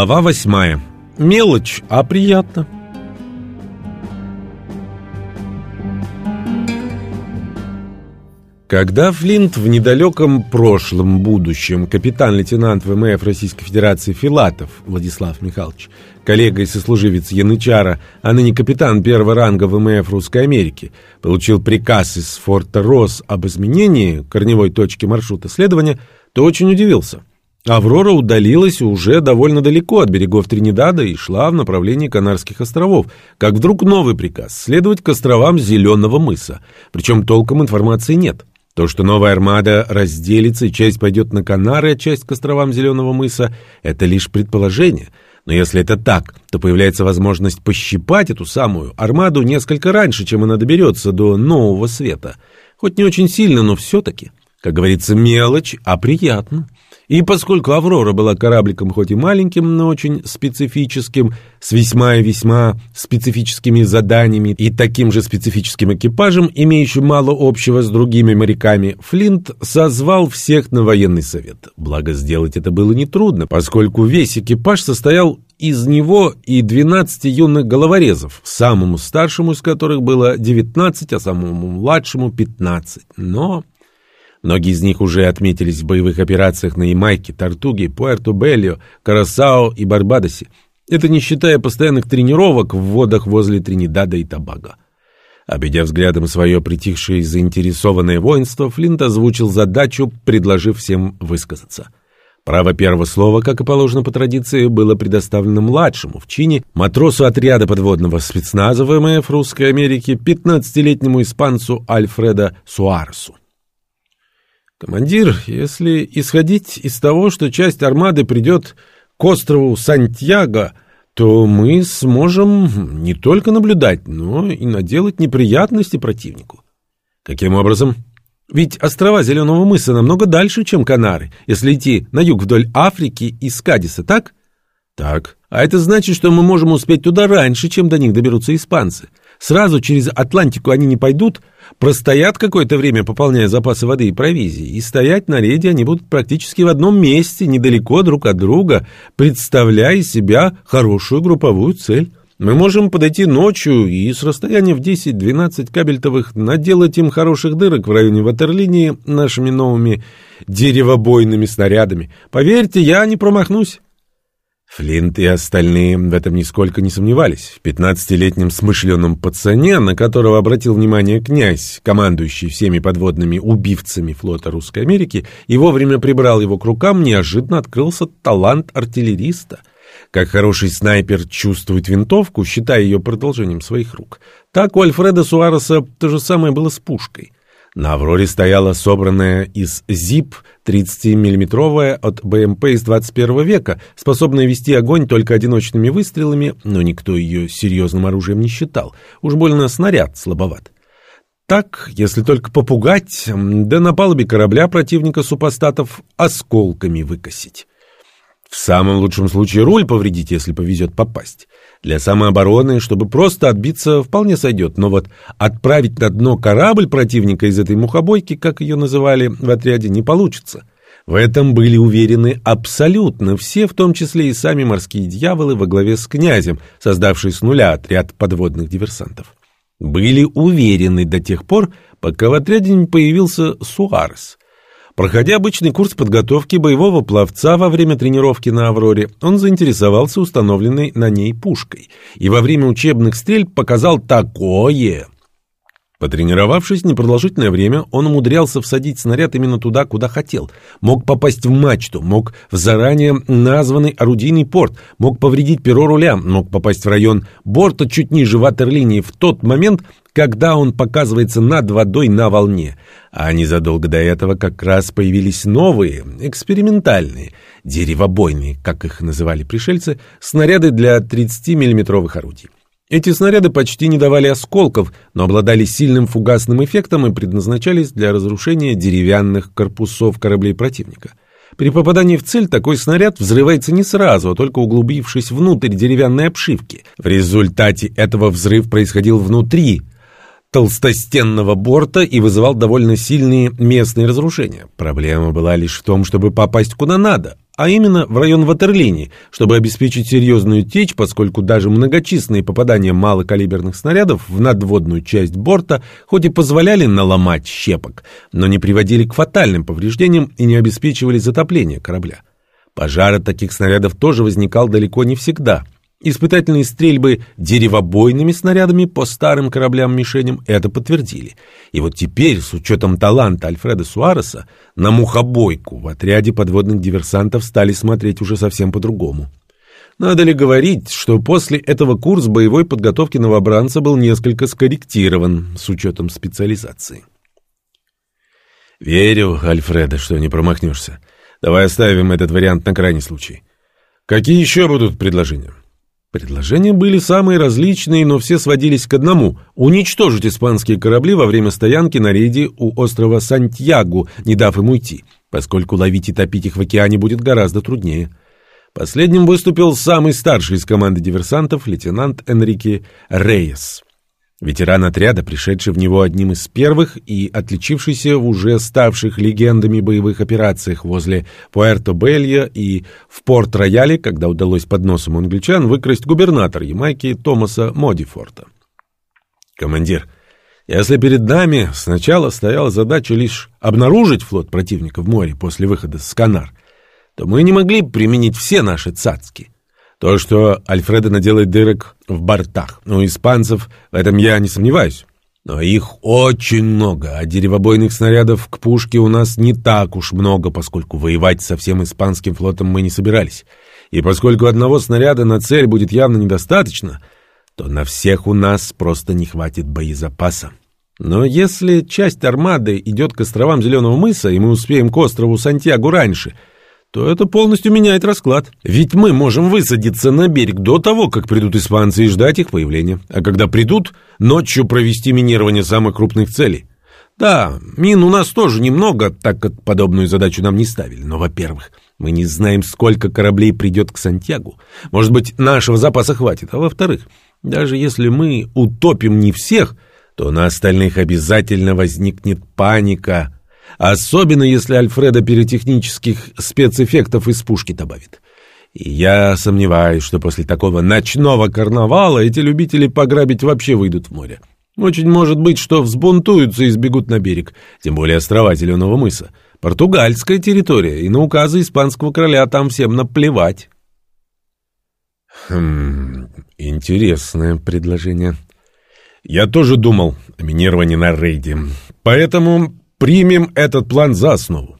Глава восьмая. Мелочь, а приятно. Когда Флинт в недалеком прошлом будущем капитан-лейтенант ВМФ Российской Федерации Филатов Владислав Михайлович, коллега и сослуживец Янычара, а ныне капитан первого ранга ВМФ Русской Америки, получил приказ из форта Рос об изменении корневой точки маршрута следования, то очень удивился. Аврора удалилась уже довольно далеко от берегов Тринидада и шла в направлении Канарских островов, как вдруг новый приказ – следовать к островам Зеленого мыса. Причем толком информации нет. То, что новая армада разделится и часть пойдет на Канары, а часть к островам Зеленого мыса, это лишь предположение. Но если это так, то появляется возможность пощипать эту самую армаду несколько раньше, чем она доберется до Нового Света. Хоть не очень сильно, но все-таки. Как говорится, мелочь, а приятно. И поскольку «Аврора» была корабликом хоть и маленьким, но очень специфическим, с весьма и весьма специфическими заданиями и таким же специфическим экипажем, имеющим мало общего с другими моряками, Флинт созвал всех на военный совет. Благо, сделать это было нетрудно, поскольку весь экипаж состоял из него и 12 юных головорезов, самому старшему из которых было 19, а самому младшему 15. Но Многие из них уже отметились в боевых операциях на Ямайке, Тартуге, Пуэрто-Беллио, Карасао и Барбадосе. Это не считая постоянных тренировок в водах возле Тринидада и Тобаго. Обидя взглядом свое притихшее и заинтересованное воинство, Флинт озвучил задачу, предложив всем высказаться. Право первого слова, как и положено по традиции, было предоставлено младшему в чине матросу отряда подводного спецназа ВМФ Русской Америки, 15-летнему испанцу Альфреда Суаресу. Командир, если исходить из того, что часть армады придет к острову Сантьяго, то мы сможем не только наблюдать, но и наделать неприятности противнику. Каким образом? Ведь острова Зеленого мыса намного дальше, чем Канары, если идти на юг вдоль Африки и Скадиса, так? Так. А это значит, что мы можем успеть туда раньше, чем до них доберутся испанцы. Сразу через Атлантику они не пойдут, простоят какое-то время, пополняя запасы воды и провизии, и стоять на рейде они будут практически в одном месте, недалеко друг от друга, представляя себя хорошую групповую цель. Мы можем подойти ночью и с расстояния в 10-12 кабельтовых наделать им хороших дырок в районе ватерлинии нашими новыми деревобойными снарядами. Поверьте, я не промахнусь. Флинт и остальные в этом нисколько не сомневались. В пятнадцатилетнем смышленном пацане, на которого обратил внимание князь, командующий всеми подводными убивцами флота Русской Америки, и вовремя прибрал его к рукам, неожиданно открылся талант артиллериста. Как хороший снайпер чувствует винтовку, считая ее продолжением своих рук, так у Альфреда Суареса то же самое было с пушкой. На «Авроре» стояла собранная из ЗИП 30-миллиметровая от БМП из 21 века, способная вести огонь только одиночными выстрелами, но никто ее серьезным оружием не считал. Уж больно снаряд слабоват. Так, если только попугать, да на палубе корабля противника супостатов осколками выкосить. В самом лучшем случае руль повредить, если повезет попасть. Для самообороны, чтобы просто отбиться, вполне сойдет, но вот отправить на дно корабль противника из этой мухобойки, как ее называли в отряде, не получится. В этом были уверены абсолютно все, в том числе и сами морские дьяволы во главе с князем, создавший с нуля отряд подводных диверсантов. Были уверены до тех пор, пока в отряде не появился Суарес. Проходя обычный курс подготовки боевого пловца во время тренировки на «Авроре», он заинтересовался установленной на ней пушкой и во время учебных стрельб показал такое. Потренировавшись непродолжительное время, он умудрялся всадить снаряд именно туда, куда хотел. Мог попасть в мачту, мог в заранее названный орудийный порт, мог повредить перо руля, мог попасть в район борта чуть ниже ватерлинии в тот момент, когда он показывается над водой на волне. А незадолго до этого как раз появились новые, экспериментальные, деревобойные, как их называли пришельцы, снаряды для 30-миллиметровых орудий. Эти снаряды почти не давали осколков, но обладали сильным фугасным эффектом и предназначались для разрушения деревянных корпусов кораблей противника. При попадании в цель такой снаряд взрывается не сразу, а только углубившись внутрь деревянной обшивки. В результате этого взрыв происходил внутри толстостенного борта и вызывал довольно сильные местные разрушения. Проблема была лишь в том, чтобы попасть куда надо, а именно в район ватерлинии, чтобы обеспечить серьезную течь, поскольку даже многочисленные попадания малокалиберных снарядов в надводную часть борта хоть и позволяли наломать щепок, но не приводили к фатальным повреждениям и не обеспечивали затопление корабля. Пожар от таких снарядов тоже возникал далеко не всегда – Испытательные стрельбы деревобойными снарядами по старым кораблям-мишеням это подтвердили. И вот теперь, с учетом таланта Альфреда Суареса, на мухобойку в отряде подводных диверсантов стали смотреть уже совсем по-другому. Надо ли говорить, что после этого курс боевой подготовки новобранца был несколько скорректирован с учетом специализации? «Верю, Альфреда, что не промахнешься. Давай оставим этот вариант на крайний случай. Какие еще будут предложения?» Предложения были самые различные, но все сводились к одному – уничтожить испанские корабли во время стоянки на рейде у острова Сантьяго, не дав им уйти, поскольку ловить и топить их в океане будет гораздо труднее. Последним выступил самый старший из команды диверсантов, лейтенант Энрике Рейес. Ветеран отряда, пришедший в него одним из первых и отличившийся в уже ставших легендами боевых операциях возле Пуэрто-Белья и в Порт-Рояле, когда удалось под носом англичан выкрасть губернатор Ямайки Томаса Модифорта. «Командир, если перед нами сначала стояла задача лишь обнаружить флот противника в море после выхода с Канар, то мы не могли применить все наши цацки». То, что Альфреда наделает дырок в бортах. У испанцев в этом я не сомневаюсь. Но их очень много, а деревобойных снарядов к пушке у нас не так уж много, поскольку воевать со всем испанским флотом мы не собирались. И поскольку одного снаряда на цель будет явно недостаточно, то на всех у нас просто не хватит боезапаса. Но если часть армады идет к островам Зеленого мыса, и мы успеем к острову Сантьяго раньше — то это полностью меняет расклад. Ведь мы можем высадиться на берег до того, как придут испанцы и ждать их появления. А когда придут, ночью провести минирование самых крупных целей. Да, мин у нас тоже немного, так как подобную задачу нам не ставили. Но, во-первых, мы не знаем, сколько кораблей придет к Сантьягу. Может быть, нашего запаса хватит. А во-вторых, даже если мы утопим не всех, то на остальных обязательно возникнет паника – Особенно, если Альфреда пиротехнических спецэффектов из пушки добавит. И я сомневаюсь, что после такого ночного карнавала эти любители пограбить вообще выйдут в море. Очень может быть, что взбунтуются и сбегут на берег, тем более острова Зеленого мыса. Португальская территория, и на указы испанского короля там всем наплевать. Хм, интересное предложение. Я тоже думал о минировании на рейде. Поэтому Примем этот план за основу.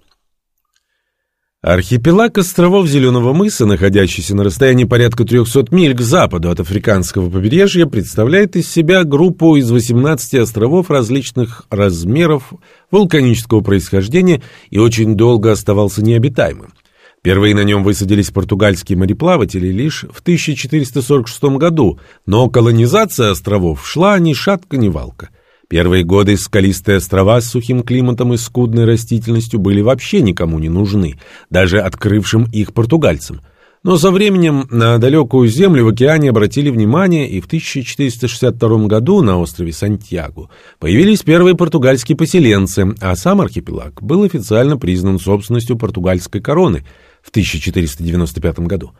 Архипелаг островов Зеленого мыса, находящийся на расстоянии порядка 300 миль к западу от африканского побережья, представляет из себя группу из 18 островов различных размеров, вулканического происхождения и очень долго оставался необитаемым. Первые на нем высадились португальские мореплаватели лишь в 1446 году, но колонизация островов шла ни шатка, ни валка – Первые годы скалистые острова с сухим климатом и скудной растительностью были вообще никому не нужны, даже открывшим их португальцам. Но со временем на далекую землю в океане обратили внимание, и в 1462 году на острове Сантьяго появились первые португальские поселенцы, а сам архипелаг был официально признан собственностью португальской короны в 1495 году.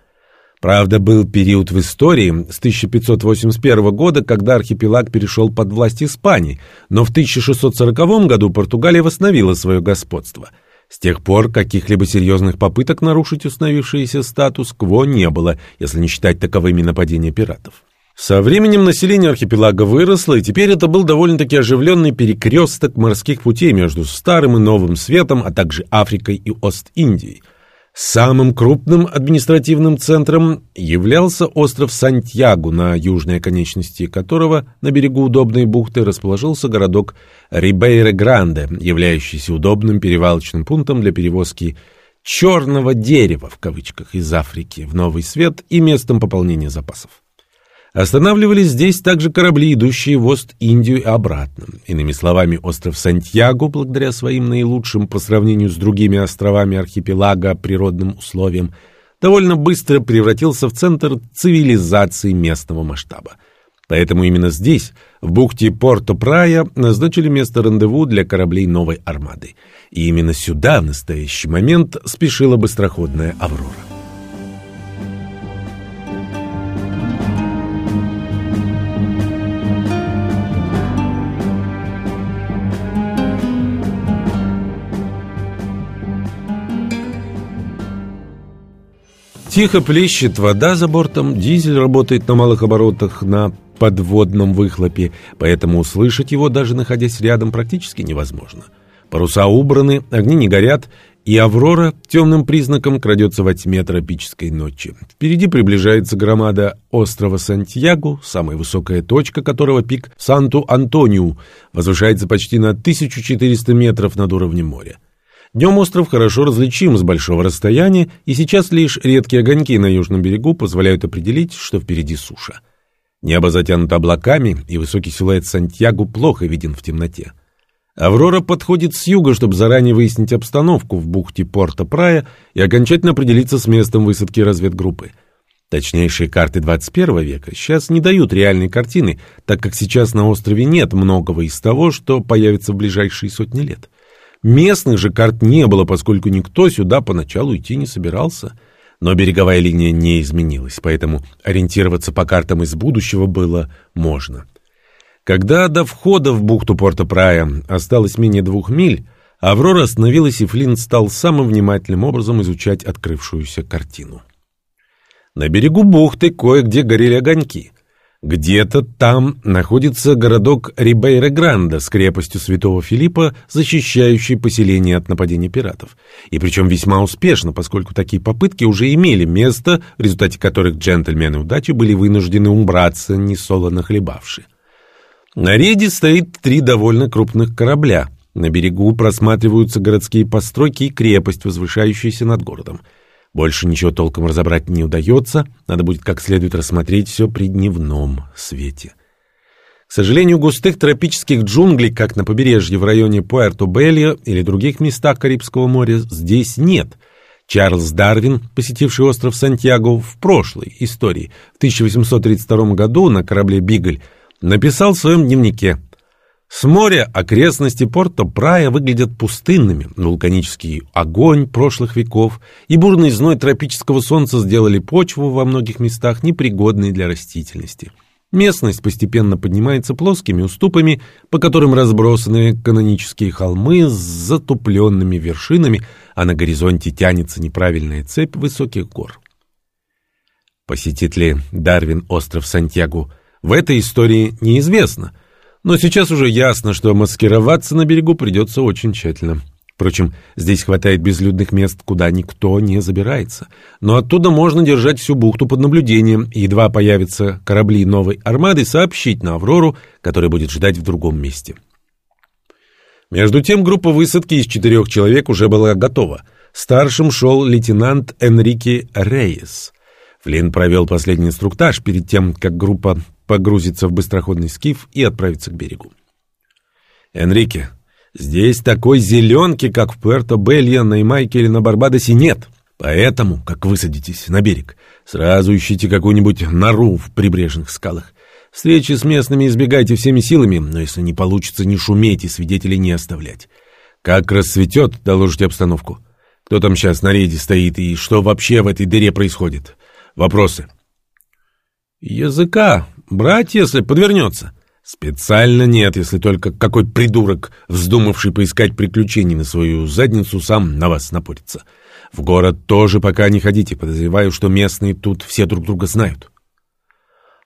Правда, был период в истории с 1581 года, когда архипелаг перешел под власть Испании, но в 1640 году Португалия восстановила свое господство. С тех пор каких-либо серьезных попыток нарушить установившийся статус-кво не было, если не считать таковыми нападения пиратов. Со временем население архипелага выросло, и теперь это был довольно-таки оживленный перекресток морских путей между Старым и Новым Светом, а также Африкой и Ост-Индией – Самым крупным административным центром являлся остров Сантьяго, на южной оконечности которого на берегу удобной бухты расположился городок Рибейре-Гранде, являющийся удобным перевалочным пунктом для перевозки «черного дерева» в кавычках из Африки в Новый Свет и местом пополнения запасов. Останавливались здесь также корабли, идущие в Ост-Индию и обратно. Иными словами, остров Сантьяго, благодаря своим наилучшим по сравнению с другими островами архипелага природным условиям, довольно быстро превратился в центр цивилизации местного масштаба. Поэтому именно здесь, в бухте Порто-Прая, назначили место рандеву для кораблей новой армады. И именно сюда в настоящий момент спешила быстроходная «Аврора». Тихо плещет вода за бортом, дизель работает на малых оборотах на подводном выхлопе, поэтому услышать его, даже находясь рядом, практически невозможно. Паруса убраны, огни не горят, и «Аврора» темным признаком крадется во тьме тропической ночи. Впереди приближается громада острова Сантьяго, самая высокая точка которого пик Санту-Антониу, возвышается почти на 1400 метров над уровнем моря. Днем остров хорошо различим с большого расстояния, и сейчас лишь редкие огоньки на южном берегу позволяют определить, что впереди суша. Небо затянуто облаками, и высокий силуэт Сантьяго плохо виден в темноте. Аврора подходит с юга, чтобы заранее выяснить обстановку в бухте Порто-Прая и окончательно определиться с местом высадки разведгруппы. Точнейшие карты 21 века сейчас не дают реальной картины, так как сейчас на острове нет многого из того, что появится в ближайшие сотни лет. Местных же карт не было, поскольку никто сюда поначалу идти не собирался. Но береговая линия не изменилась, поэтому ориентироваться по картам из будущего было можно. Когда до входа в бухту Порто-Прая осталось менее двух миль, Аврора остановилась, и Флинн стал самым внимательным образом изучать открывшуюся картину. На берегу бухты кое-где горели огоньки — где-то там находится городок Рибейра-Гранда с крепостью Святого Филиппа, защищающий поселение от нападения пиратов. И причем весьма успешно, поскольку такие попытки уже имели место, в результате которых джентльмены удачи были вынуждены убраться, несолоно хлебавши. На рейде стоит три довольно крупных корабля. На берегу просматриваются городские постройки и крепость, возвышающаяся над городом. Больше ничего толком разобрать не удается, надо будет как следует рассмотреть все при дневном свете. К сожалению, густых тропических джунглей, как на побережье в районе Пуэрто-Бельо или других местах Карибского моря, здесь нет. Чарльз Дарвин, посетивший остров Сантьяго в прошлой истории, в 1832 году на корабле «Бигль», написал в своем дневнике – с моря окрестности Порто-Прая выглядят пустынными. Вулканический огонь прошлых веков и бурный зной тропического солнца сделали почву во многих местах непригодной для растительности. Местность постепенно поднимается плоскими уступами, по которым разбросаны канонические холмы с затупленными вершинами, а на горизонте тянется неправильная цепь высоких гор. Посетит ли Дарвин остров Сантьяго? В этой истории неизвестно – но сейчас уже ясно, что маскироваться на берегу придется очень тщательно. Впрочем, здесь хватает безлюдных мест, куда никто не забирается. Но оттуда можно держать всю бухту под наблюдением, и едва появятся корабли новой армады, сообщить на «Аврору», которая будет ждать в другом месте. Между тем группа высадки из четырех человек уже была готова. Старшим шел лейтенант Энрике Рейес. Флинн провел последний инструктаж перед тем, как группа погрузиться в быстроходный скиф и отправиться к берегу. «Энрике, здесь такой зеленки, как в Пуэрто-Белья, на Ямайке или на Барбадосе, нет. Поэтому, как высадитесь на берег, сразу ищите какую-нибудь нору в прибрежных скалах. Встречи с местными избегайте всеми силами, но если не получится, не шуметь и свидетелей не оставлять. Как рассветет, доложите обстановку. Кто там сейчас на рейде стоит и что вообще в этой дыре происходит? Вопросы?» «Языка Брать, если подвернется. Специально нет, если только какой придурок, вздумавший поискать приключений на свою задницу, сам на вас напорится. В город тоже пока не ходите, подозреваю, что местные тут все друг друга знают.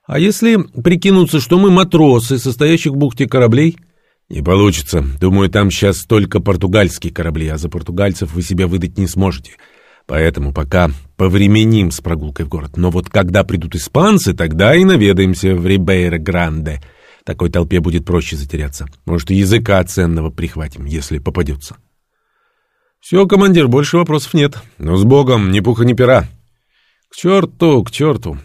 А если прикинуться, что мы матросы, состоящих в бухте кораблей? Не получится. Думаю, там сейчас только португальские корабли, а за португальцев вы себя выдать не сможете. — Поэтому пока повременим с прогулкой в город. Но вот когда придут испанцы, тогда и наведаемся в Рибейро-Гранде. Такой толпе будет проще затеряться. Может, и языка ценного прихватим, если попадется. Все, командир, больше вопросов нет. Но с Богом, ни пуха, ни пера. К черту, к черту.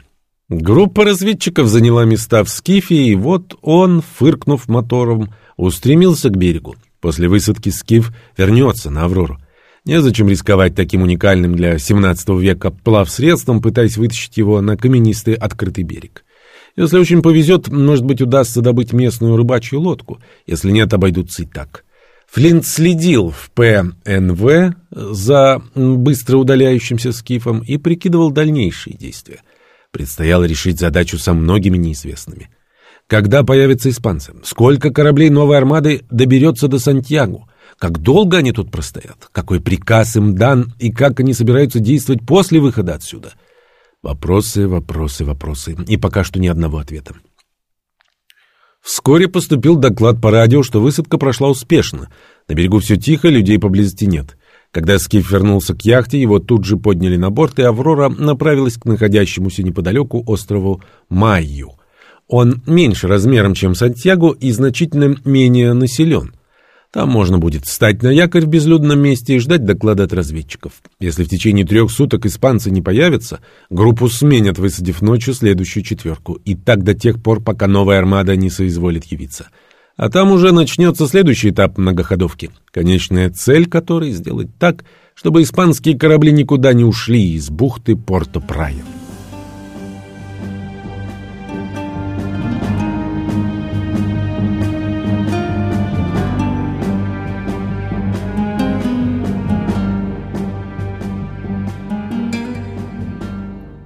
Группа разведчиков заняла места в скифе, и вот он, фыркнув мотором, устремился к берегу. После высадки скиф вернется на Аврору. Незачем рисковать таким уникальным для XVII века плавсредством, пытаясь вытащить его на каменистый открытый берег. Если очень повезет, может быть, удастся добыть местную рыбачью лодку. Если нет, обойдутся и так. Флинт следил в ПНВ за быстро удаляющимся скифом и прикидывал дальнейшие действия. Предстояло решить задачу со многими неизвестными. Когда появятся испанцы? Сколько кораблей новой армады доберется до Сантьяго? Как долго они тут простоят? Какой приказ им дан и как они собираются действовать после выхода отсюда? Вопросы, вопросы, вопросы. И пока что ни одного ответа. Вскоре поступил доклад по радио, что высадка прошла успешно. На берегу все тихо, людей поблизости нет. Когда Скиф вернулся к яхте, его тут же подняли на борт, и «Аврора» направилась к находящемуся неподалеку острову Майю. Он меньше размером, чем Сантьяго, и значительно менее населен. Там можно будет встать на якорь в безлюдном месте и ждать доклада от разведчиков. Если в течение трех суток испанцы не появятся, группу сменят, высадив ночью следующую четверку. И так до тех пор, пока новая армада не соизволит явиться. А там уже начнется следующий этап многоходовки. Конечная цель которой — сделать так, чтобы испанские корабли никуда не ушли из бухты Порто-Прайо.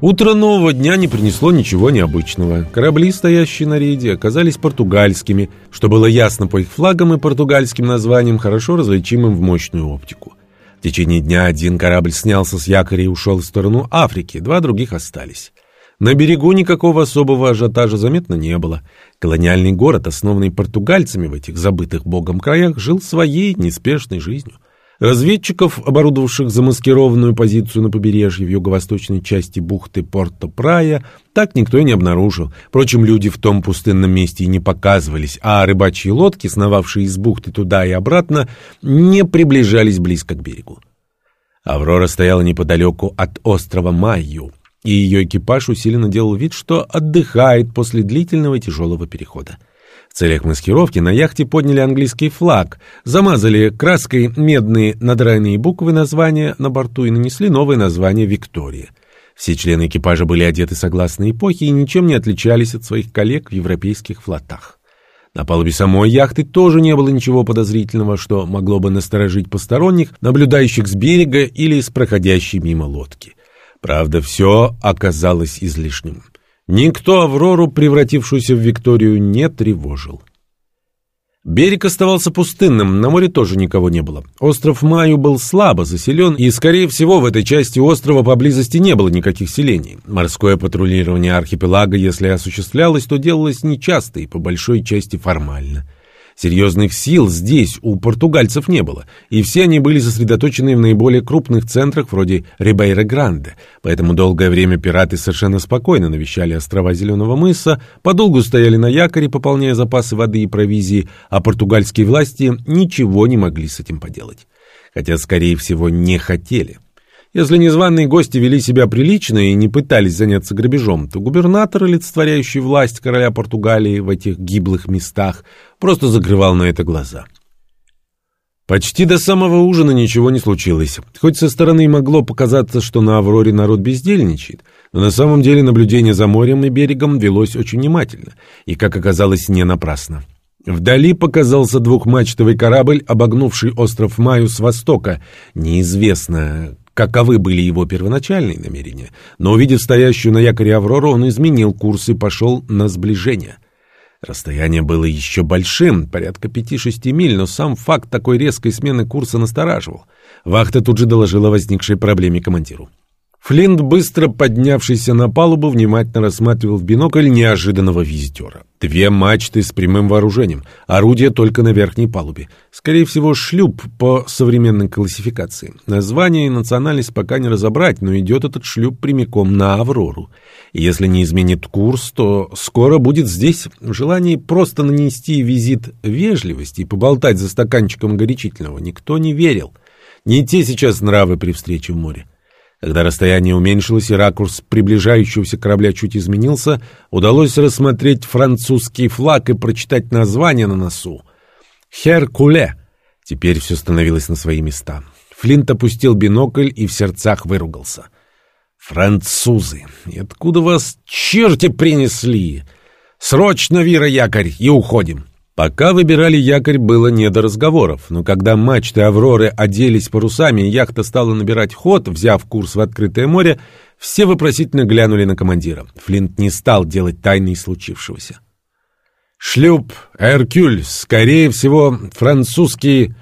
Утро нового дня не принесло ничего необычного. Корабли, стоящие на рейде, оказались португальскими, что было ясно по их флагам и португальским названиям, хорошо различимым в мощную оптику. В течение дня один корабль снялся с якоря и ушел в сторону Африки, два других остались. На берегу никакого особого ажиотажа заметно не было. Колониальный город, основанный португальцами в этих забытых богом краях, жил своей неспешной жизнью. Разведчиков, оборудовавших замаскированную позицию на побережье в юго-восточной части бухты Порто-Прая, так никто и не обнаружил. Впрочем, люди в том пустынном месте и не показывались, а рыбачьи лодки, сновавшие из бухты туда и обратно, не приближались близко к берегу. Аврора стояла неподалеку от острова Майю, и ее экипаж усиленно делал вид, что отдыхает после длительного тяжелого перехода. Целях маскировки на яхте подняли английский флаг, замазали краской медные надраенные буквы названия на борту и нанесли новое название «Виктория». Все члены экипажа были одеты согласно эпохе и ничем не отличались от своих коллег в европейских флотах. На палубе самой яхты тоже не было ничего подозрительного, что могло бы насторожить посторонних, наблюдающих с берега или с проходящей мимо лодки. Правда, все оказалось излишним. Никто Аврору, превратившуюся в Викторию, не тревожил. Берег оставался пустынным, на море тоже никого не было. Остров Маю был слабо заселен, и, скорее всего, в этой части острова поблизости не было никаких селений. Морское патрулирование архипелага, если осуществлялось, то делалось нечасто и по большой части формально. Серьезных сил здесь у португальцев не было, и все они были сосредоточены в наиболее крупных центрах вроде Рибейра-Гранде, поэтому долгое время пираты совершенно спокойно навещали острова Зеленого мыса, подолгу стояли на якоре, пополняя запасы воды и провизии, а португальские власти ничего не могли с этим поделать. Хотя, скорее всего, не хотели. Если незваные гости вели себя прилично и не пытались заняться грабежом, то губернатор, олицетворяющий власть короля Португалии в этих гиблых местах, просто закрывал на это глаза. Почти до самого ужина ничего не случилось. Хоть со стороны могло показаться, что на Авроре народ бездельничает, но на самом деле наблюдение за морем и берегом велось очень внимательно, и, как оказалось, не напрасно. Вдали показался двухмачтовый корабль, обогнувший остров Маю с востока. Неизвестно, каковы были его первоначальные намерения, но, увидев стоящую на якоре Аврору, он изменил курс и пошел на сближение. Расстояние было еще большим, порядка пяти-шести миль, но сам факт такой резкой смены курса настораживал. Вахта тут же доложила возникшей проблеме командиру. Флинт, быстро поднявшийся на палубу, внимательно рассматривал в бинокль неожиданного визитера. Две мачты с прямым вооружением, орудие только на верхней палубе. Скорее всего, шлюп по современной классификации. Название и национальность пока не разобрать, но идет этот шлюп прямиком на «Аврору». Если не изменит курс, то скоро будет здесь. В желании просто нанести визит вежливости и поболтать за стаканчиком горячительного никто не верил. Не те сейчас нравы при встрече в море. Когда расстояние уменьшилось и ракурс приближающегося корабля чуть изменился, удалось рассмотреть французский флаг и прочитать название на носу. «Херкуле». Теперь все становилось на свои места. Флинт опустил бинокль и в сердцах выругался. «Французы! И откуда вас черти принесли? Срочно, Вира, якорь, и уходим!» Пока выбирали якорь, было не до разговоров, но когда мачты «Авроры» оделись парусами и яхта стала набирать ход, взяв курс в открытое море, все вопросительно глянули на командира. Флинт не стал делать тайны случившегося. «Шлюп «Эркюль», скорее всего, французские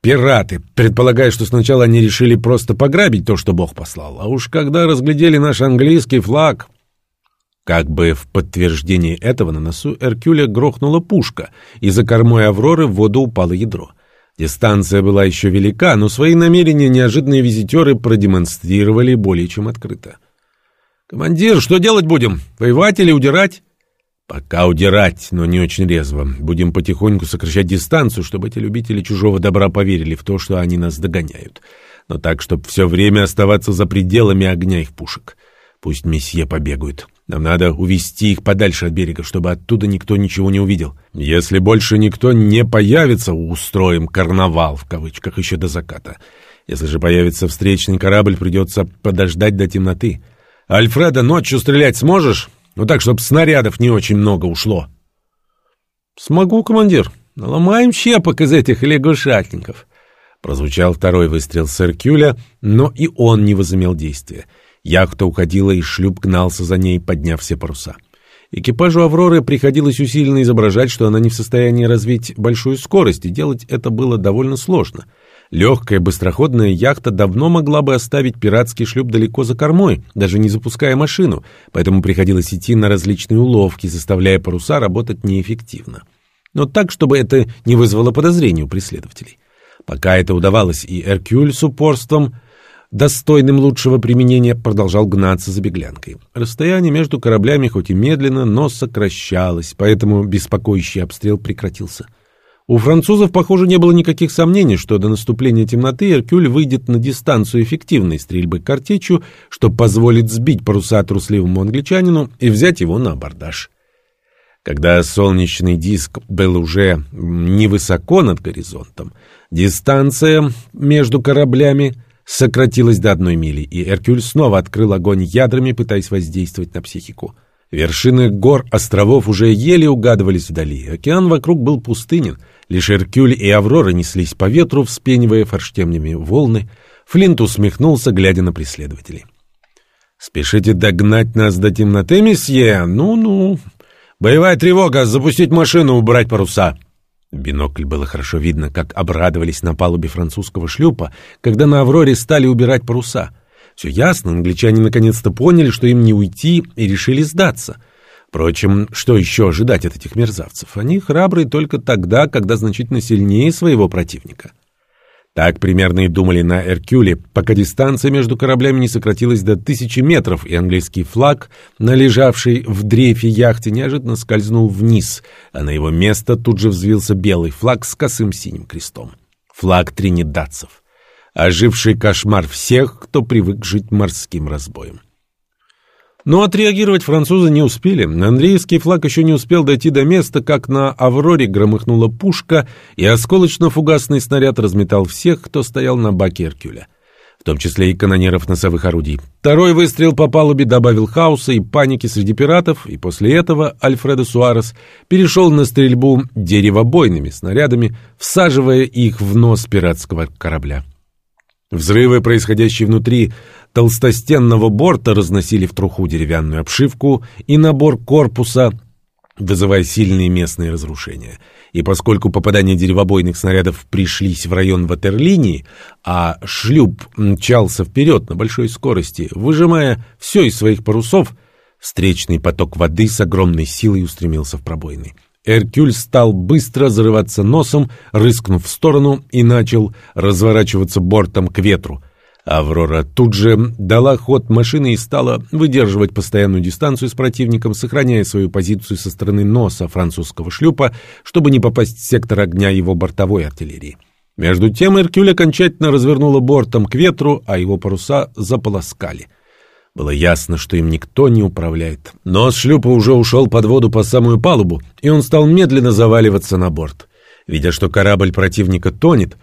пираты. Предполагаю, что сначала они решили просто пограбить то, что Бог послал, а уж когда разглядели наш английский флаг, как бы в подтверждение этого на носу Эркюля грохнула пушка, и за кормой «Авроры» в воду упало ядро. Дистанция была еще велика, но свои намерения неожиданные визитеры продемонстрировали более чем открыто. «Командир, что делать будем? Воевать или удирать?» «Пока удирать, но не очень резво. Будем потихоньку сокращать дистанцию, чтобы эти любители чужого добра поверили в то, что они нас догоняют. Но так, чтобы все время оставаться за пределами огня их пушек. Пусть месье побегают». Нам надо увести их подальше от берега, чтобы оттуда никто ничего не увидел. Если больше никто не появится, устроим карнавал в кавычках еще до заката. Если же появится встречный корабль, придется подождать до темноты. Альфреда, ночью стрелять сможешь? Ну так, чтобы снарядов не очень много ушло. Смогу, командир. Наломаем щепок из этих лягушатников. Прозвучал второй выстрел с Эркюля, но и он не возымел действия. Яхта уходила, и шлюп гнался за ней, подняв все паруса. Экипажу «Авроры» приходилось усиленно изображать, что она не в состоянии развить большую скорость, и делать это было довольно сложно. Легкая быстроходная яхта давно могла бы оставить пиратский шлюп далеко за кормой, даже не запуская машину, поэтому приходилось идти на различные уловки, заставляя паруса работать неэффективно. Но так, чтобы это не вызвало подозрений у преследователей. Пока это удавалось, и Эркюль с упорством достойным лучшего применения, продолжал гнаться за беглянкой. Расстояние между кораблями хоть и медленно, но сокращалось, поэтому беспокоящий обстрел прекратился. У французов, похоже, не было никаких сомнений, что до наступления темноты Эркюль выйдет на дистанцию эффективной стрельбы картечью, что позволит сбить паруса трусливому англичанину и взять его на абордаж. Когда солнечный диск был уже невысоко над горизонтом, дистанция между кораблями сократилась до одной мили, и Эркюль снова открыл огонь ядрами, пытаясь воздействовать на психику. Вершины гор островов уже еле угадывались вдали. Океан вокруг был пустынен. Лишь Эркюль и Аврора неслись по ветру, вспенивая форштемнями волны. Флинт усмехнулся, глядя на преследователей. «Спешите догнать нас до темноты, месье? Ну-ну. Боевая тревога, запустить машину, убрать паруса». В бинокль было хорошо видно, как обрадовались на палубе французского шлюпа, когда на «Авроре» стали убирать паруса. Все ясно, англичане наконец-то поняли, что им не уйти, и решили сдаться. Впрочем, что еще ожидать от этих мерзавцев? Они храбрые только тогда, когда значительно сильнее своего противника. Так примерно и думали на Эркюле, пока дистанция между кораблями не сократилась до тысячи метров, и английский флаг, належавший в дрейфе яхте, неожиданно скользнул вниз, а на его место тут же взвился белый флаг с косым синим крестом. Флаг тринидадцев. Оживший кошмар всех, кто привык жить морским разбоем. Но отреагировать французы не успели. Андрейский флаг еще не успел дойти до места, как на «Авроре» громыхнула пушка, и осколочно-фугасный снаряд разметал всех, кто стоял на баке «Эркюля», в том числе и канонеров носовых орудий. Второй выстрел по палубе добавил хаоса и паники среди пиратов, и после этого Альфредо Суарес перешел на стрельбу деревобойными снарядами, всаживая их в нос пиратского корабля. Взрывы, происходящие внутри толстостенного борта, разносили в труху деревянную обшивку и набор корпуса, вызывая сильные местные разрушения. И поскольку попадания деревобойных снарядов пришлись в район ватерлинии, а шлюп мчался вперед на большой скорости, выжимая все из своих парусов, встречный поток воды с огромной силой устремился в пробоины. Эркюль стал быстро зарываться носом, рыскнув в сторону, и начал разворачиваться бортом к ветру. Аврора тут же дала ход машины и стала выдерживать постоянную дистанцию с противником, сохраняя свою позицию со стороны носа французского шлюпа, чтобы не попасть в сектор огня его бортовой артиллерии. Между тем Эркюль окончательно развернула бортом к ветру, а его паруса заполоскали — было ясно, что им никто не управляет. Нос шлюпа уже ушел под воду по самую палубу, и он стал медленно заваливаться на борт. Видя, что корабль противника тонет,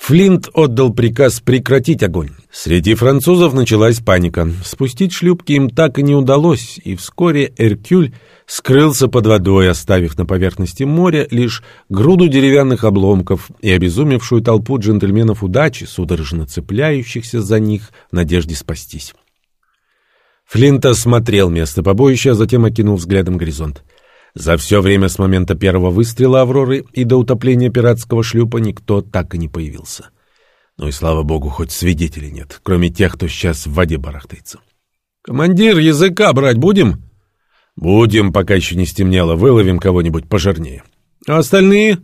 Флинт отдал приказ прекратить огонь. Среди французов началась паника. Спустить шлюпки им так и не удалось, и вскоре «Эркюль» скрылся под водой, оставив на поверхности моря лишь груду деревянных обломков и обезумевшую толпу джентльменов удачи, судорожно цепляющихся за них в надежде спастись. Флинт осмотрел место побоища, а затем окинул взглядом горизонт. За все время с момента первого выстрела «Авроры» и до утопления пиратского шлюпа никто так и не появился. Ну и слава богу, хоть свидетелей нет, кроме тех, кто сейчас в воде барахтается. «Командир, языка брать будем?» «Будем, пока еще не стемнело, выловим кого-нибудь пожирнее». «А остальные?»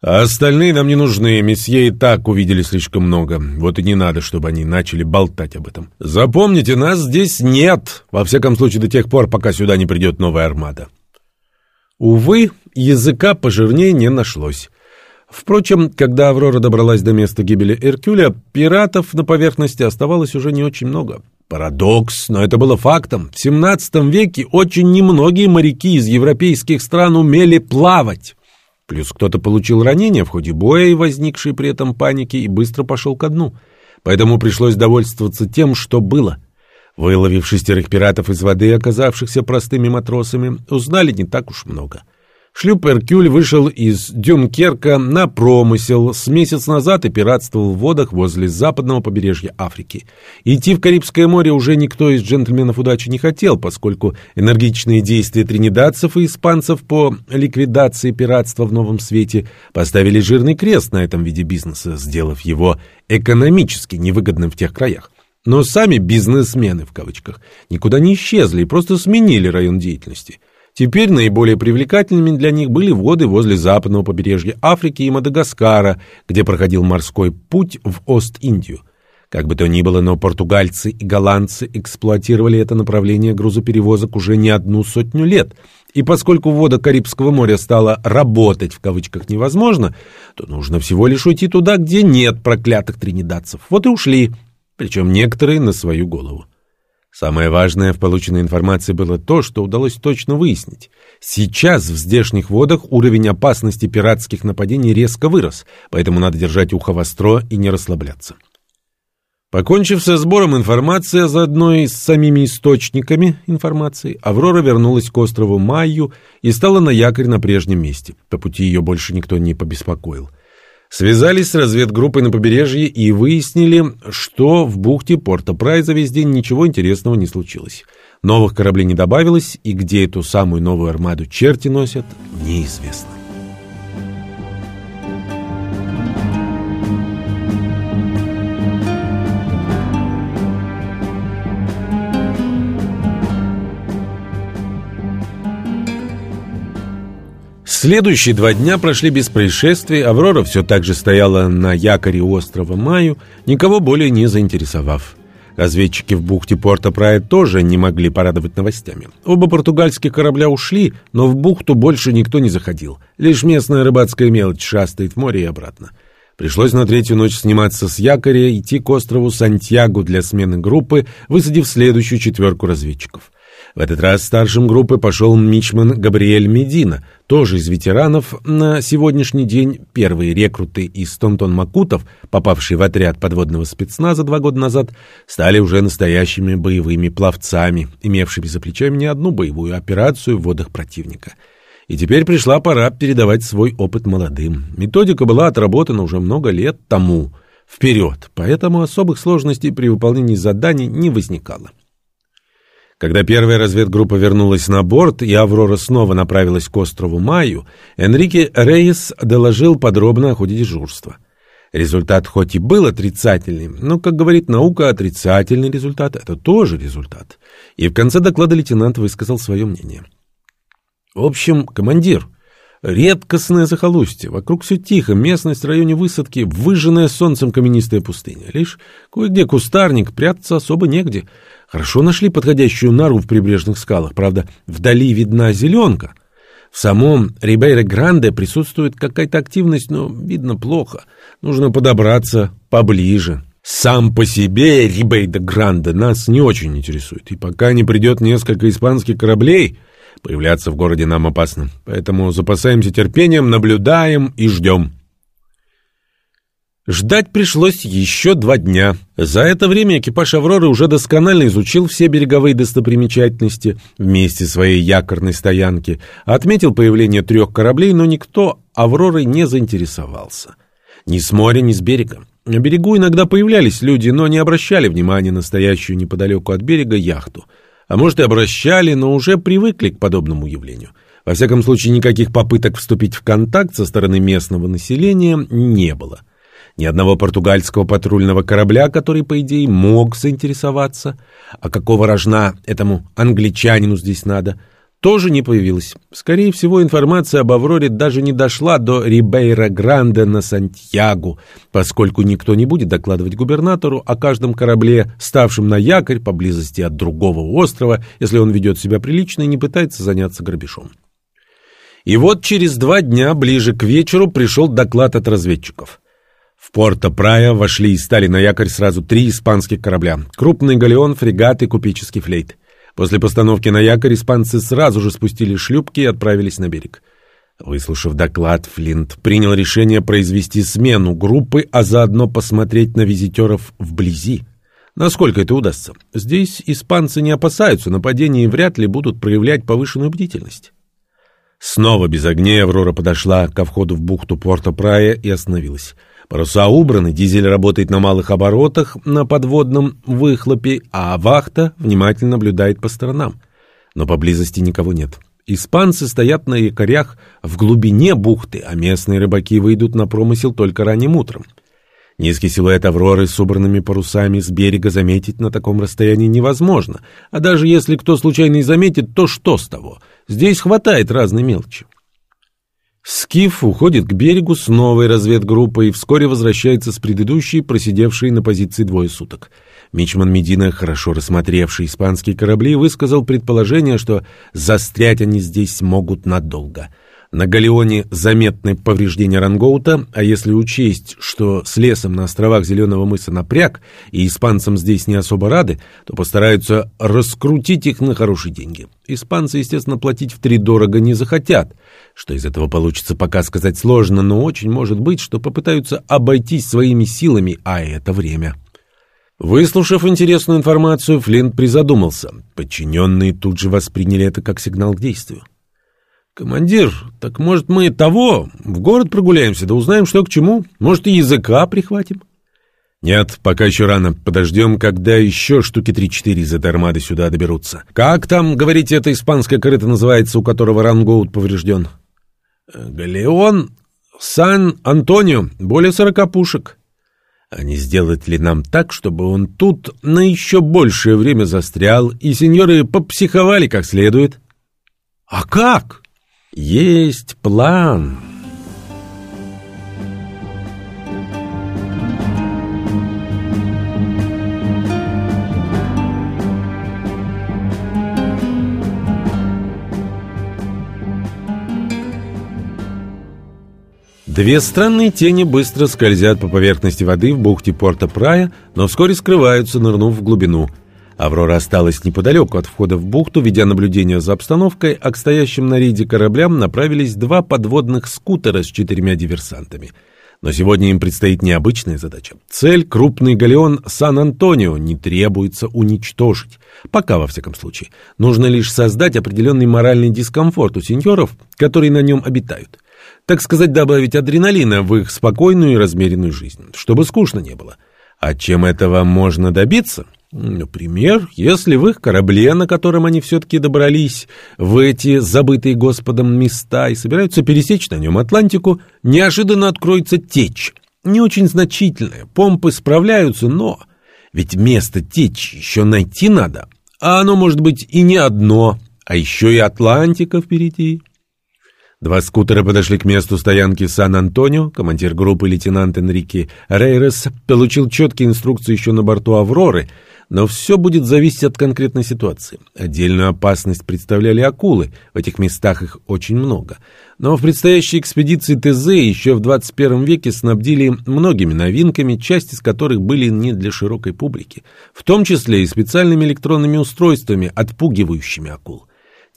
«А остальные нам не нужны, месье и так увидели слишком много, вот и не надо, чтобы они начали болтать об этом. Запомните, нас здесь нет, во всяком случае до тех пор, пока сюда не придет новая армада». Увы, языка пожирнее не нашлось. Впрочем, когда «Аврора» добралась до места гибели Эркюля, пиратов на поверхности оставалось уже не очень много. Парадокс, но это было фактом. В 17 веке очень немногие моряки из европейских стран умели плавать. Плюс кто-то получил ранение в ходе боя и возникшей при этом паники и быстро пошел ко дну. Поэтому пришлось довольствоваться тем, что было – Выловив шестерых пиратов из воды, оказавшихся простыми матросами, узнали не так уж много. Шлюп «Эркюль» вышел из Дюнкерка на промысел с месяц назад и пиратствовал в водах возле западного побережья Африки. Идти в Карибское море уже никто из джентльменов удачи не хотел, поскольку энергичные действия тринидадцев и испанцев по ликвидации пиратства в новом свете поставили жирный крест на этом виде бизнеса, сделав его экономически невыгодным в тех краях. Но сами «бизнесмены» в кавычках никуда не исчезли и просто сменили район деятельности. Теперь наиболее привлекательными для них были воды возле западного побережья Африки и Мадагаскара, где проходил морской путь в Ост-Индию. Как бы то ни было, но португальцы и голландцы эксплуатировали это направление грузоперевозок уже не одну сотню лет. И поскольку вода Карибского моря стала «работать» в кавычках невозможно, то нужно всего лишь уйти туда, где нет проклятых тринидадцев. Вот и ушли причем некоторые на свою голову. Самое важное в полученной информации было то, что удалось точно выяснить. Сейчас в здешних водах уровень опасности пиратских нападений резко вырос, поэтому надо держать ухо востро и не расслабляться. Покончив со сбором информации, а заодно и с самими источниками информации, Аврора вернулась к острову Майю и стала на якорь на прежнем месте. По пути ее больше никто не побеспокоил. Связались с разведгруппой на побережье и выяснили, что в бухте Порто-Прайза весь день ничего интересного не случилось. Новых кораблей не добавилось, и где эту самую новую армаду черти носят, неизвестно. Следующие два дня прошли без происшествий, Аврора все так же стояла на якоре острова Маю, никого более не заинтересовав. Разведчики в бухте Порто-Прайд тоже не могли порадовать новостями. Оба португальских корабля ушли, но в бухту больше никто не заходил. Лишь местная рыбацкая мелочь шастает в море и обратно. Пришлось на третью ночь сниматься с якоря, идти к острову Сантьяго для смены группы, высадив следующую четверку разведчиков. В этот раз старшим группы пошел мичман Габриэль Медина, тоже из ветеранов, на сегодняшний день первые рекруты из Тонтон-Макутов, попавшие в отряд подводного спецназа два года назад, стали уже настоящими боевыми пловцами, имевшими за плечами не одну боевую операцию в водах противника. И теперь пришла пора передавать свой опыт молодым. Методика была отработана уже много лет тому, вперед, поэтому особых сложностей при выполнении заданий не возникало. Когда первая разведгруппа вернулась на борт и «Аврора» снова направилась к острову Майю, Энрике Рейс доложил подробно о ходе дежурства. Результат хоть и был отрицательным, но, как говорит наука, отрицательный результат — это тоже результат. И в конце доклада лейтенант высказал свое мнение. В общем, командир, редкостное захолустье. Вокруг все тихо, местность в районе высадки — выжженная солнцем каменистая пустыня. Лишь кое-где кустарник, прятаться особо негде — Хорошо нашли подходящую нору в прибрежных скалах, правда, вдали видна зеленка. В самом Рибейро-Гранде присутствует какая-то активность, но видно плохо. Нужно подобраться поближе. Сам по себе Рибейро-Гранде нас не очень интересует, и пока не придет несколько испанских кораблей, появляться в городе нам опасно. Поэтому запасаемся терпением, наблюдаем и ждем. Ждать пришлось еще два дня. За это время экипаж «Авроры» уже досконально изучил все береговые достопримечательности вместе своей якорной стоянки, отметил появление трех кораблей, но никто «Авророй» не заинтересовался. Ни с моря, ни с берега. На берегу иногда появлялись люди, но не обращали внимания на стоящую неподалеку от берега яхту. А может и обращали, но уже привыкли к подобному явлению. Во всяком случае, никаких попыток вступить в контакт со стороны местного населения не было. Ни одного португальского патрульного корабля, который, по идее, мог заинтересоваться. А какого рожна этому англичанину здесь надо? Тоже не появилось. Скорее всего, информация об «Авроре» даже не дошла до Рибейра-Гранде на Сантьягу, поскольку никто не будет докладывать губернатору о каждом корабле, ставшем на якорь поблизости от другого острова, если он ведет себя прилично и не пытается заняться грабежом. И вот через два дня, ближе к вечеру, пришел доклад от разведчиков. В Порто-Прая вошли и стали на якорь сразу три испанских корабля. Крупный галеон, фрегат и купеческий флейт. После постановки на якорь испанцы сразу же спустили шлюпки и отправились на берег. Выслушав доклад, Флинт принял решение произвести смену группы, а заодно посмотреть на визитеров вблизи. Насколько это удастся? Здесь испанцы не опасаются нападений и вряд ли будут проявлять повышенную бдительность. Снова без огней Аврора подошла ко входу в бухту Порто-Прая и остановилась. Паруса убраны, дизель работает на малых оборотах на подводном выхлопе, а вахта внимательно наблюдает по сторонам. Но поблизости никого нет. Испанцы стоят на якорях в глубине бухты, а местные рыбаки выйдут на промысел только ранним утром. Низкий силуэт Авроры с убранными парусами с берега заметить на таком расстоянии невозможно, а даже если кто случайно и заметит, то что с того? Здесь хватает разной мелочи. Скиф уходит к берегу с новой разведгруппой и вскоре возвращается с предыдущей, просидевшей на позиции двое суток. Мичман Медина, хорошо рассмотревший испанские корабли, высказал предположение, что застрять они здесь могут надолго — на галеоне заметны повреждения рангоута, а если учесть, что с лесом на островах Зеленого мыса напряг, и испанцам здесь не особо рады, то постараются раскрутить их на хорошие деньги. Испанцы, естественно, платить втридорого не захотят. Что из этого получится, пока сказать сложно, но очень может быть, что попытаются обойтись своими силами, а это время. Выслушав интересную информацию, Флинт призадумался. Подчиненные тут же восприняли это как сигнал к действию. «Командир, так может мы того, в город прогуляемся, да узнаем, что к чему? Может, и языка прихватим?» «Нет, пока еще рано. Подождем, когда еще штуки три-четыре из этой армады сюда доберутся. Как там, говорите, это испанское корыто называется, у которого рангоут поврежден?» «Галеон Сан-Антонио, более сорока пушек». А не сделать ли нам так, чтобы он тут на еще большее время застрял, и сеньоры попсиховали как следует?» «А как?» Есть план. Две странные тени быстро скользят по поверхности воды в бухте Порта-Прая, но вскоре скрываются, нырнув в глубину – Аврора осталась неподалеку от входа в бухту, ведя наблюдение за обстановкой, а к стоящим на рейде кораблям направились два подводных скутера с четырьмя диверсантами. Но сегодня им предстоит необычная задача. Цель — крупный галеон Сан-Антонио не требуется уничтожить. Пока, во всяком случае. Нужно лишь создать определенный моральный дискомфорт у сеньоров, которые на нем обитают. Так сказать, добавить адреналина в их спокойную и размеренную жизнь, чтобы скучно не было. А чем этого можно добиться? Например, если в их корабле, на котором они все-таки добрались в эти забытые Господом места и собираются пересечь на нем Атлантику, неожиданно откроется течь. Не очень значительная, помпы справляются, но ведь место течи еще найти надо, а оно может быть и не одно, а еще и Атлантика впереди. Два скутера подошли к месту стоянки Сан-Антонио. Командир группы лейтенант Энрике Рейрес получил четкие инструкции еще на борту «Авроры», но все будет зависеть от конкретной ситуации. Отдельную опасность представляли акулы, в этих местах их очень много. Но в предстоящей экспедиции ТЗ еще в 21 веке снабдили многими новинками, часть из которых были не для широкой публики, в том числе и специальными электронными устройствами, отпугивающими акул.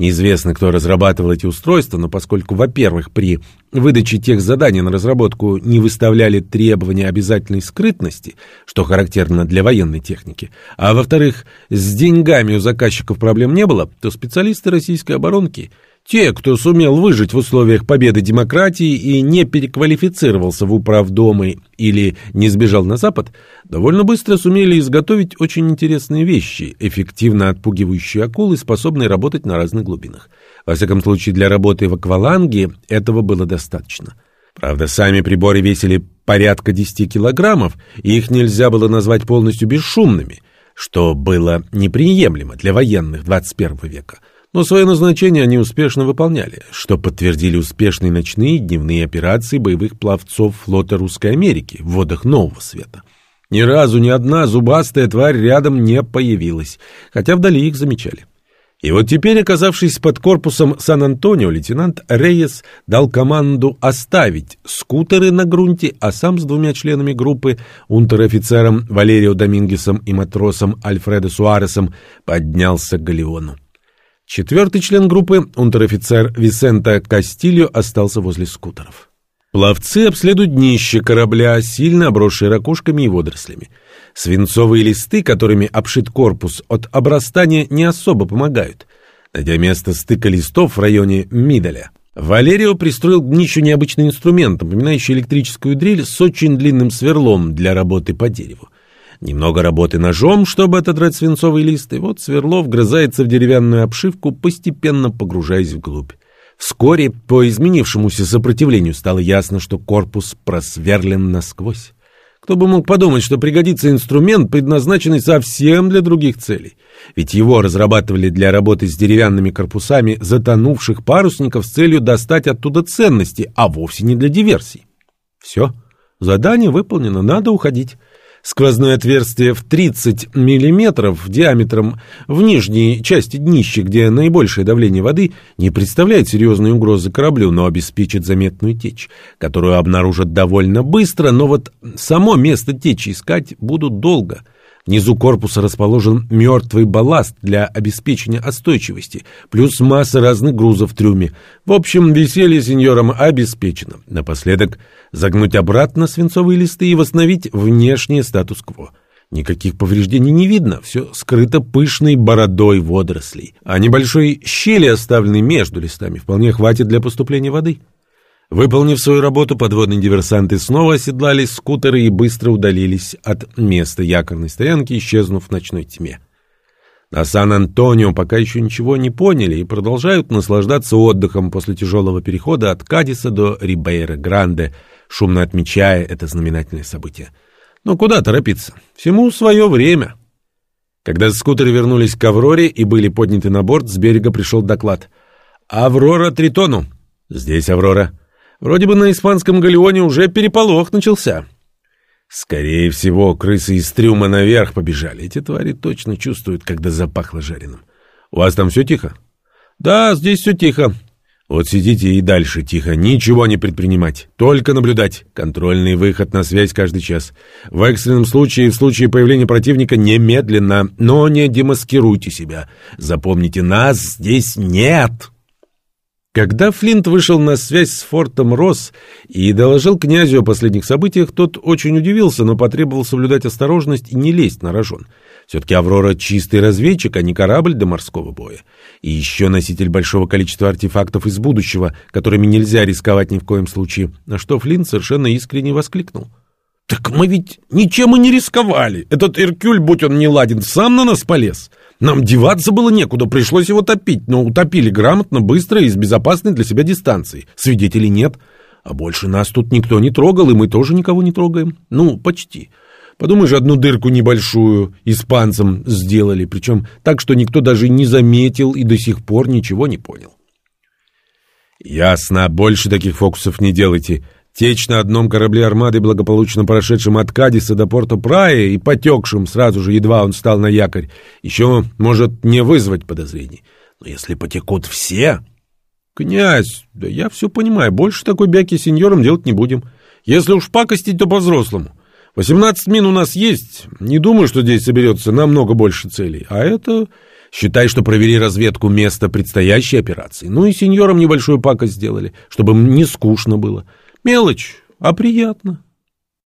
Неизвестно, кто разрабатывал эти устройства, но поскольку, во-первых, при выдаче тех заданий на разработку не выставляли требования обязательной скрытности, что характерно для военной техники, а во-вторых, с деньгами у заказчиков проблем не было, то специалисты российской оборонки – те, кто сумел выжить в условиях победы демократии и не переквалифицировался в управдомы или не сбежал на Запад, довольно быстро сумели изготовить очень интересные вещи, эффективно отпугивающие акулы, способные работать на разных глубинах. Во всяком случае, для работы в акваланге этого было достаточно. Правда, сами приборы весили порядка 10 килограммов, и их нельзя было назвать полностью бесшумными, что было неприемлемо для военных 21 века – но свое назначение они успешно выполняли, что подтвердили успешные ночные и дневные операции боевых пловцов флота Русской Америки в водах Нового Света. Ни разу ни одна зубастая тварь рядом не появилась, хотя вдали их замечали. И вот теперь, оказавшись под корпусом Сан-Антонио, лейтенант Рейес дал команду оставить скутеры на грунте, а сам с двумя членами группы, унтер-офицером Валерио Домингесом и матросом Альфредо Суаресом, поднялся к галеону. Четвертый член группы, унтер-офицер Висента Кастильо, остался возле скутеров. Пловцы обследуют днище корабля, сильно обросшие ракушками и водорослями. Свинцовые листы, которыми обшит корпус от обрастания, не особо помогают. Найдя место стыка листов в районе Мидаля, Валерио пристроил к днищу необычный инструмент, напоминающий электрическую дрель с очень длинным сверлом для работы по дереву. Немного работы ножом, чтобы отодрать свинцовый лист, и вот сверло вгрызается в деревянную обшивку, постепенно погружаясь вглубь. Вскоре по изменившемуся сопротивлению стало ясно, что корпус просверлен насквозь. Кто бы мог подумать, что пригодится инструмент, предназначенный совсем для других целей. Ведь его разрабатывали для работы с деревянными корпусами затонувших парусников с целью достать оттуда ценности, а вовсе не для диверсий. Все, задание выполнено, надо уходить. Сквозное отверстие в 30 мм диаметром в нижней части днища, где наибольшее давление воды, не представляет серьезной угрозы кораблю, но обеспечит заметную течь, которую обнаружат довольно быстро, но вот само место течи искать будут долго – Внизу корпуса расположен мертвый балласт для обеспечения остойчивости, плюс масса разных грузов в трюме. В общем, веселье сеньорам обеспечено. Напоследок загнуть обратно свинцовые листы и восстановить внешний статус-кво. Никаких повреждений не видно, все скрыто пышной бородой водорослей, а небольшой щели, оставленной между листами, вполне хватит для поступления воды. Выполнив свою работу, подводные диверсанты снова оседлали скутеры и быстро удалились от места якорной стоянки, исчезнув в ночной тьме. На Сан-Антонио пока еще ничего не поняли и продолжают наслаждаться отдыхом после тяжелого перехода от Кадиса до Рибейра-Гранде, шумно отмечая это знаменательное событие. Но куда торопиться? Всему свое время. Когда скутеры вернулись к Авроре и были подняты на борт, с берега пришел доклад. «Аврора Тритону!» «Здесь Аврора!» Вроде бы на испанском галеоне уже переполох начался. Скорее всего, крысы из трюма наверх побежали. Эти твари точно чувствуют, когда запахло жареным. У вас там все тихо? Да, здесь все тихо. Вот сидите и дальше тихо, ничего не предпринимать, только наблюдать. Контрольный выход на связь каждый час. В экстренном случае, в случае появления противника, немедленно, но не демаскируйте себя. Запомните, нас здесь нет. Когда Флинт вышел на связь с фортом Росс и доложил князю о последних событиях, тот очень удивился, но потребовал соблюдать осторожность и не лезть на рожон. Все-таки «Аврора» — чистый разведчик, а не корабль до морского боя. И еще носитель большого количества артефактов из будущего, которыми нельзя рисковать ни в коем случае, на что Флинт совершенно искренне воскликнул. «Так мы ведь ничем и не рисковали. Этот Иркюль, будь он не ладен, сам на нас полез». Нам деваться было некуда, пришлось его топить, но утопили грамотно, быстро и с безопасной для себя дистанции. Свидетелей нет. А больше нас тут никто не трогал, и мы тоже никого не трогаем. Ну, почти. Подумаешь, одну дырку небольшую испанцам сделали, причем так, что никто даже не заметил и до сих пор ничего не понял. Ясно, больше таких фокусов не делайте. Течь на одном корабле армады, благополучно прошедшем от Кадиса до порта Прая и потекшим сразу же, едва он встал на якорь, еще может не вызвать подозрений. Но если потекут все... Князь, да я все понимаю, больше такой бяки сеньором делать не будем. Если уж пакостить, то по-взрослому. Восемнадцать мин у нас есть. Не думаю, что здесь соберется намного больше целей. А это Считай, что провели разведку места предстоящей операции. Ну и сеньорам небольшую пакость сделали, чтобы им не скучно было. Мелочь, а приятно.